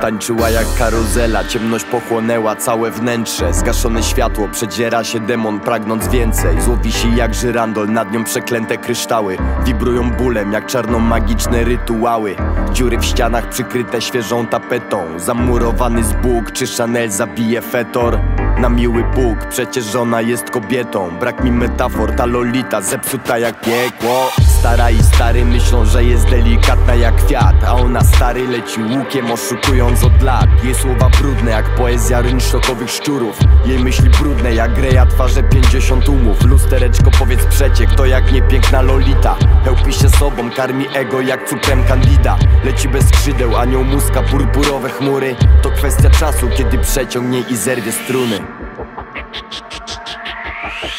Tańczyła jak karuzela, ciemność pochłonęła całe wnętrze. Zgaszone światło, przedziera się demon pragnąc więcej. Zło wisi jak żyrandol, nad nią przeklęte kryształy. Wibrują bólem jak czarno-magiczne rytuały. Dziury w ścianach przykryte świeżą tapetą. Zamurowany z Bóg, czy Chanel zabije fetor na miły Bóg, przecież ona jest kobietą. Brak mi metafor, ta lolita zepsuta jak piekło. Stara i stary myślą, że jest delikatna jak kwiat A ona stary leci łukiem oszukując od lat. Jej słowa brudne jak poezja rynsztokowych szczurów. Jej myśli brudne jak greja twarze 50 umów. Lustereczko powiedz przecie, kto jak nie piękna lolita. Hełpi się sobą, karmi ego jak cukrem kandida. Leci bez skrzydeł, anioł muska, purpurowe chmury. To kwestia czasu, kiedy przeciągnie i zerwie struny.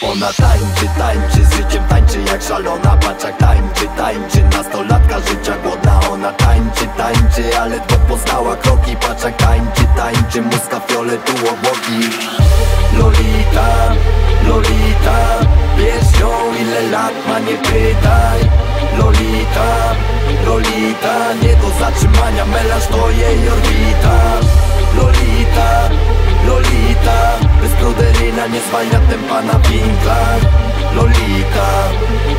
Ona tańczy, tańczy, z życiem tańczy jak szalona Patrz jak tańczy, tańczy, nastolatka życia głodna. Ona tańczy, tańczy, ale to poznała kroki. Patrz jak tańczy, tańczy, muska fioletu obłoki. Lolita, Lolita, ją ile lat ma nie pytaj. Lolita, Lolita, nie do zatrzymania, melarz to jej orbita. Lolita, Lolita Bez broderyna nie zwalnia tempa na winklach Lolita,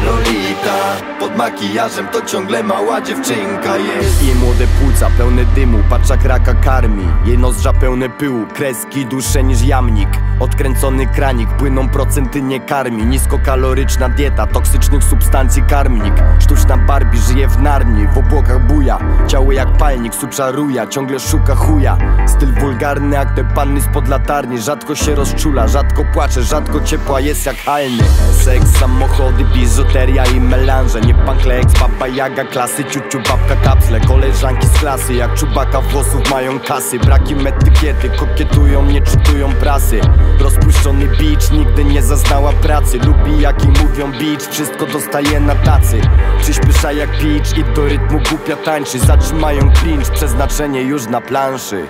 Lolita. Pod makijażem to ciągle mała dziewczynka jest. Jej młode płuca pełne dymu, patrzak raka karmi. Jej nozdrza pełne pyłu, kreski dłuższe niż jamnik. Odkręcony kranik, płyną procenty nie karmi Niskokaloryczna dieta, toksycznych substancji karmnik. Sztuczna Barbie żyje w narni, w obłokach buja. Ciało jak palnik, suczaruja, ciągle szuka chuja. Styl wulgarny jak te panny spod latarni. Rzadko się rozczula, rzadko płacze, rzadko ciepła jest jak halny Seks, samochody, biżuteria i melanże. Nie panklex, baba jaga, klasy, ciuciu, babka, kapsle. Koleżanki z klasy, jak czubaka włosów mają kasy. Brakiem etykiety, kokietują, nie czytują prasy. Rozpuszczony beach, nigdy nie zaznała pracy. Lubi jak im mówią beach, wszystko dostaje na tacy. Przyspiesza jak pitch i do rytmu głupia tańczy. Zatrzymają cringe, przeznaczenie już na planszy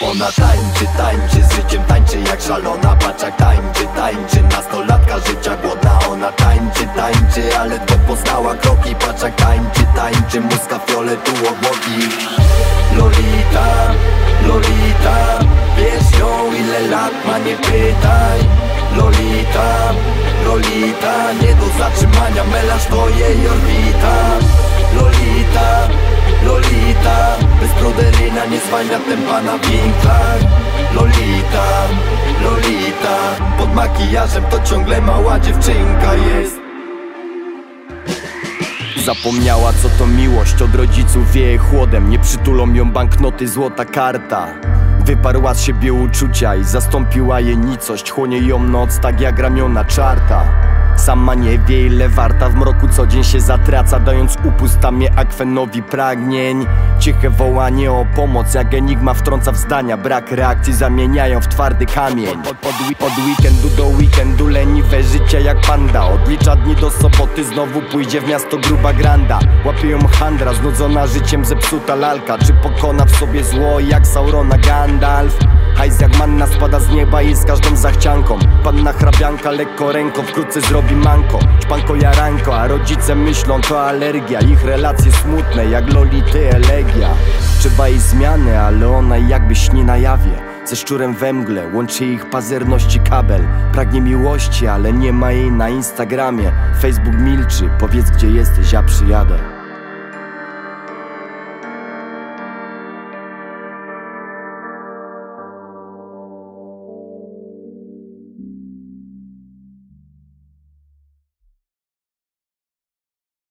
ona tańczy, tańczy, z życiem tańczy jak szalona Patrz jak tańczy, tańczy, nastolatka życia głodna Ona tańczy, tańczy, ale to poznała kroki Patrz jak tańczy, tańczy, muska fioletu obłoki. Lolita, Lolita, wiesz ją ile lat ma nie pytaj. Lolita, Lolita, nie do zatrzymania, melarz to jej broderyna nie zwalnia tempa na winklach Lolita, Lolita Pod makijażem to ciągle mała dziewczynka jest. Zapomniała co to miłość, od rodziców wieje chłodem. Nie przytulą ją banknoty, złota karta. Wyparła z siebie uczucia i zastąpiła je nicość. Chłonie ją noc tak jak ramiona czarta Sama nie wie ile warta w mroku co dzień się zatraca Dając upust tamie akwenowi pragnień. Ciche wołanie o pomoc jak enigma wtrąca w zdania. Brak reakcji zamieniają w twardy kamień. Od, od, od weekendu do weekendu leniwe życie jak panda. Odlicza dni do soboty znowu pójdzie w miasto gruba granda. Łapie ją handra znudzona życiem zepsuta lalka. Czy pokona w sobie zło jak Saurona Gandalf? Hajs jak manna spada z nieba i z każdą zachcianką. Panna hrabianka lekko ręką wkrótce zrobi manko Ćpanko jaranko, a rodzice myślą to alergia. Ich relacje smutne jak lolity elegia. Trzeba jej zmiany, ale ona jakby śni na jawie. Ze szczurem we mgle Łączy ich pazerności kabel. Pragnie miłości, ale nie ma jej na Instagramie. Facebook milczy, powiedz gdzie jesteś, ja przyjadę